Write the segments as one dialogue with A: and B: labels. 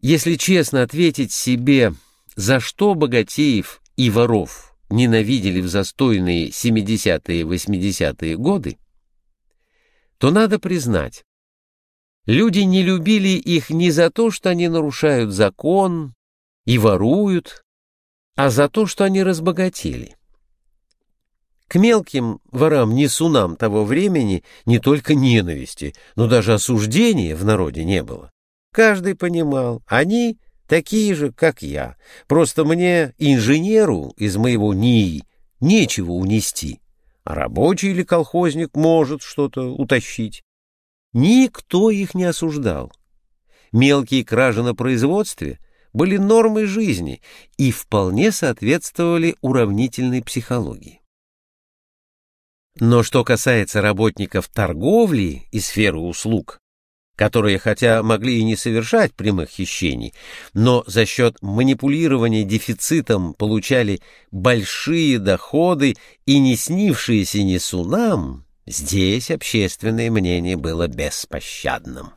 A: Если честно ответить себе, за что богатеев и воров ненавидели в застойные 70-е 80-е годы, то надо признать, люди не любили их не за то, что они нарушают закон и воруют, а за то, что они разбогатели. К мелким ворам-несунам того времени не только ненависти, но даже осуждения в народе не было. Каждый понимал, они такие же, как я, просто мне, инженеру из моего НИИ, нечего унести, а рабочий или колхозник может что-то утащить. Никто их не осуждал. Мелкие кражи на производстве были нормой жизни и вполне соответствовали уравнительной психологии. Но что касается работников торговли и сферы услуг, которые хотя могли и не совершать прямых хищений, но за счет манипулирования дефицитом получали большие доходы и не снившиеся несунам, здесь общественное мнение было беспощадным.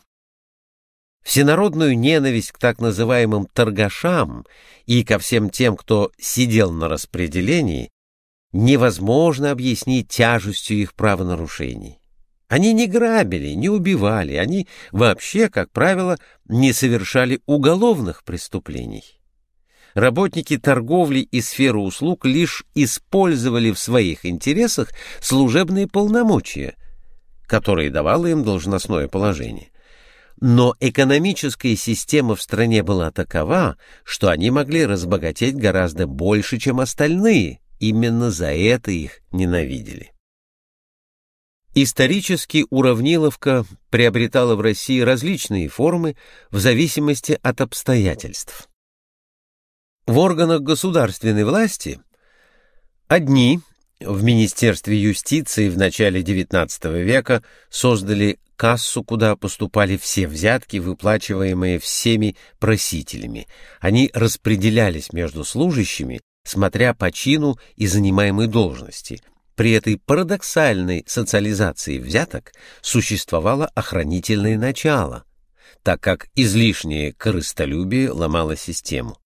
A: Всенародную ненависть к так называемым торгашам и ко всем тем, кто сидел на распределении, невозможно объяснить тяжестью их правонарушений. Они не грабили, не убивали, они вообще, как правило, не совершали уголовных преступлений. Работники торговли и сферы услуг лишь использовали в своих интересах служебные полномочия, которые давало им должностное положение. Но экономическая система в стране была такова, что они могли разбогатеть гораздо больше, чем остальные, Именно за это их ненавидели. Исторически уравниловка приобретала в России различные формы в зависимости от обстоятельств. В органах государственной власти одни в Министерстве юстиции в начале XIX века создали кассу, куда поступали все взятки, выплачиваемые всеми просителями. Они распределялись между служащими смотря по чину и занимаемой должности. При этой парадоксальной социализации взяток существовало охранительное начало, так как излишнее корыстолюбие ломало систему.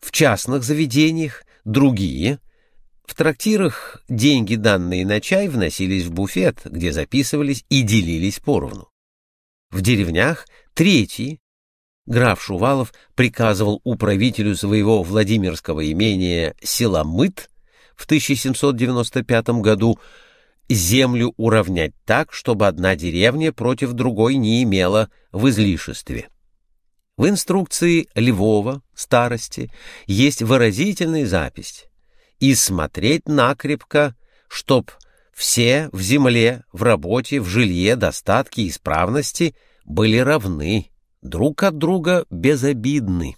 A: В частных заведениях другие, в трактирах деньги, данные на чай, вносились в буфет, где записывались и делились поровну. В деревнях третьи, Граф Шувалов приказывал управителю своего Владимирского имения Селомыт в 1795 году землю уравнять так, чтобы одна деревня против другой не имела в излишестве. В инструкции Львова, старости, есть выразительная запись «И смотреть накрепко, чтоб все в земле, в работе, в жилье, достатки и исправности были равны» друг от друга безобидны.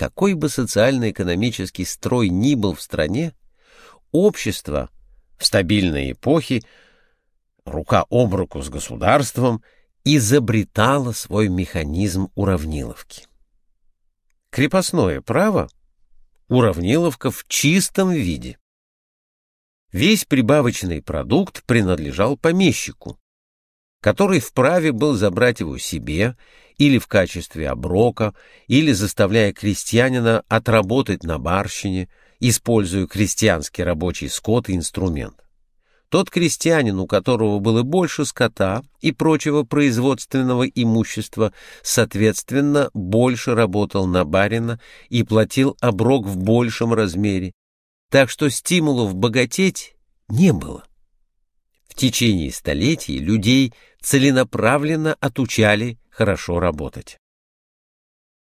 A: Какой бы социально-экономический строй ни был в стране, общество в стабильной эпохе, рука об руку с государством, изобретало свой механизм уравниловки. Крепостное право — уравниловка в чистом виде. Весь прибавочный продукт принадлежал помещику, который вправе был забрать его себе или в качестве оброка, или заставляя крестьянина отработать на барщине, используя крестьянский рабочий скот и инструмент. Тот крестьянин, у которого было больше скота и прочего производственного имущества, соответственно, больше работал на барина и платил оброк в большем размере, так что стимулов богатеть не было. В течение столетий людей целенаправленно отучали хорошо работать.